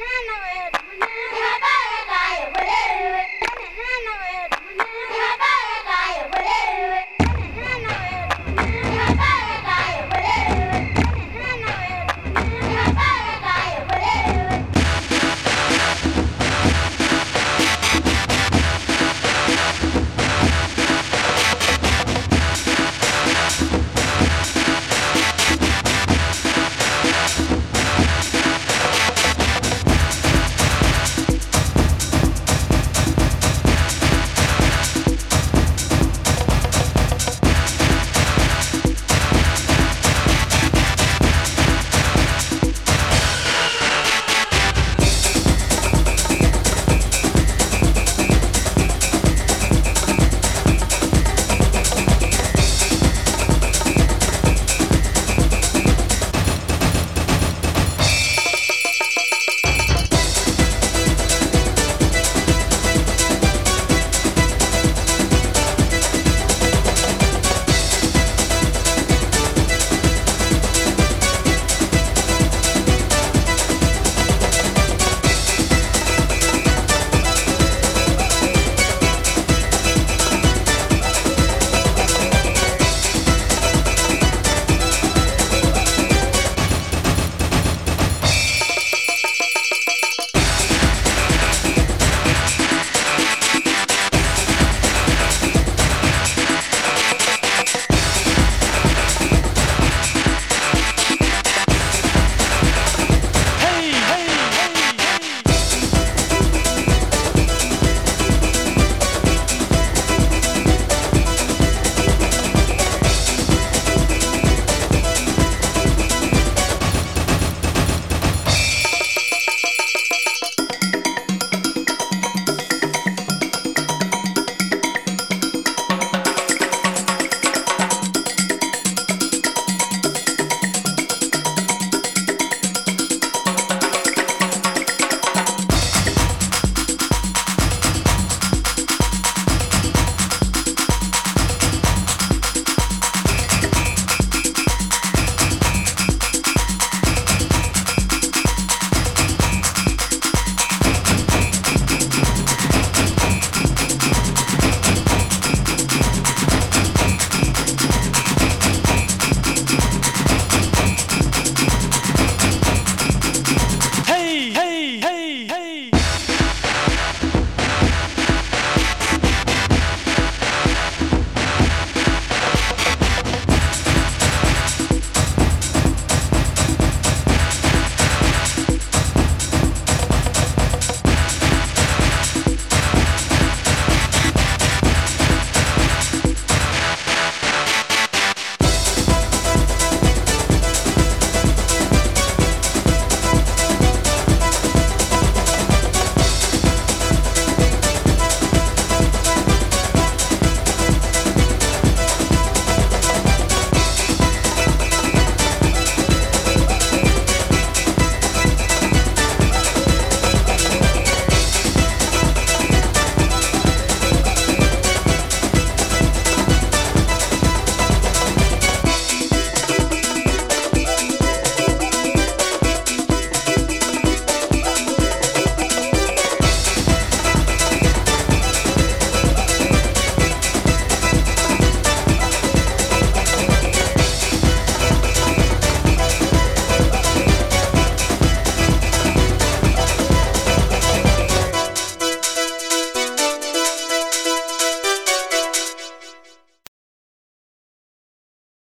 হ্যাঁ না